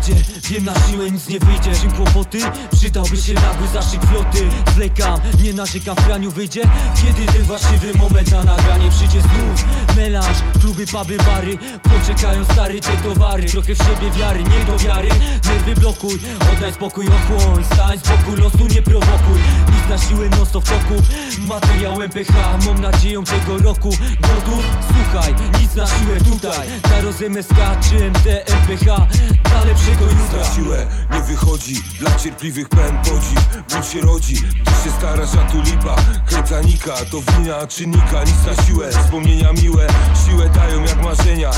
przyjdzie. Wiem na siłę nic nie wyjdzie. Czym kłopoty? Przydałby się nagły zaszyk floty. Zlekam, nie narzekam w praniu wyjdzie. Kiedy ten właściwy moment na nagranie przyjdzie znów? Melanż, kluby, puby, bary. Poczekają stary te towary. Trochę w siebie wiary, nie do wiary. Nerwy blokuj, oddaj spokój, ochłoń Stań z boku, losu nie prowokuj. Nic na siłę, non stop w toku Materiał MPH, mam nadzieją tego roku. Gotów? Słuchaj, nic na siłę tutaj. Karos MSK czy MT MPH Dla lepszego jutra. Na siłę nie wychodzi, dla cierpliwych pełen podziw Ból się rodzi, gdy się starasz, a tu lipa. Kretanika to wina czynnika, nic na siłę Wspomnienia miłe, siłę dają jak marzenia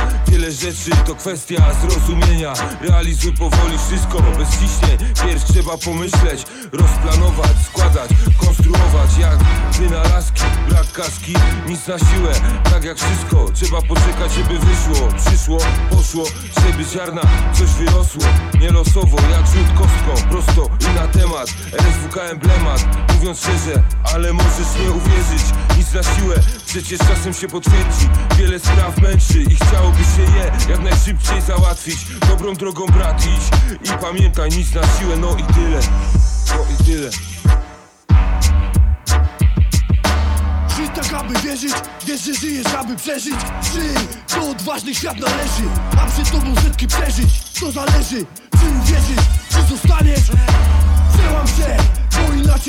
Wiele rzeczy to kwestia zrozumienia. Realizuj powoli wszystko, bez ciśnień Pierw trzeba pomyśleć, rozplanować, składać, konstruować Jak wynalazki, brak kaski, nic na siłę. Tak jak wszystko, trzeba poczekać, żeby wyszło. Przyszło, poszło, żeby ziarna coś wyrosło. Nie losowo, jak rzut kostką, prosto i na temat. RSWK emblemat, mówiąc szczerze, ale możesz nie uwierzyć. Nic na siłę, przecież czasem się potwierdzi Wiele spraw męczy i chciałoby się je jak najszybciej załatwić. Dobrą drogą brat idź i pamiętaj, nic na siłę, no i tyle. No i tyle. Żyj tak, aby wierzyć, wiesz, że żyjesz, aby przeżyć. Żyj, to odważny świat należy A przed tobą setki przeżyć, to zależy Czy uwierzysz, czy zostaniesz. Przełam się,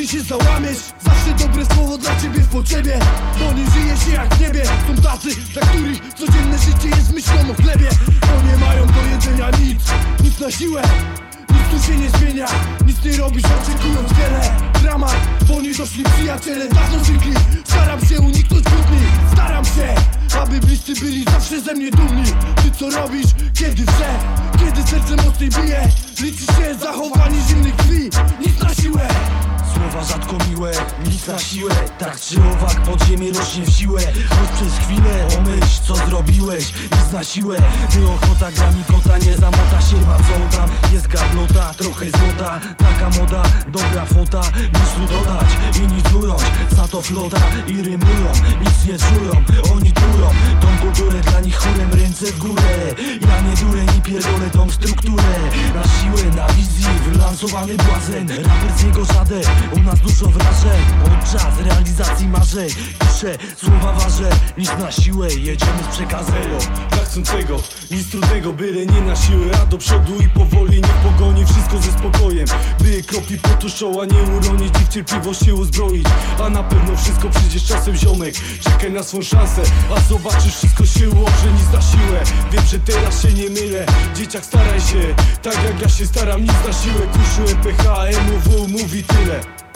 się załamiesz. Zawsze dobre słowo dla ciebie w potrzebie. Bo nie żyje się jak niebie. Są tacy, dla których codzienne życie jest myślą o chlebie. Bo nie mają do jedzenia nic, nic na siłę. Nic tu się nie zmienia, nic nie robisz oczekując wiele. Dramat, bo nie doszli przyjaciele. Dawno zwykli, staram się uniknąć kłótni Staram się, aby bliscy byli zawsze ze mnie dumni. Ty co robisz, kiedy wrze, kiedy serce mocniej bije? Liczy się zachowanie zimnych krwi, nic na siłę Słowa rzadko miłe, nic na siłę Tak czy owak, podziemie rośnie w siłę. Choć przez chwilę pomyśl, co zrobiłeś Nic na siłę, ty ochota gra mi kota Nie zamota sierba, co tam Jest gablota, trochę złota. Taka moda, dobra fota. Nic tu dodać i nic ująć. Za to flota i rymują Nic nie czują, oni trują Tą kulturę dla nich chórem ręce w górę. Ja nie durę, nie pierdolę tą strukturę. Na siłę, wylansowany błazen Raper z niego żaden, u nas dużo wrażeń. Podczas realizacji marzeń. Piszę, słowa ważę, nic na siłę. Jedziemy z przekazem. Dla chcącego, nic trudnego, byle nie na siłę. A do przodu i powoli, nie w pogoni, By kropli potu czoła nie uronić i w cierpliwość się uzbroić. A na pewno wszystko przyjdzie z czasem ziomek. Czekaj na swą szansę, a zobaczysz wszystko się ułoży Nic na siłę, wiem, że teraz się nie mylę. Dzieciak staraj się, tak jak ja się staram, nic na siłę Kuszu, MPH, MUW mówi tyle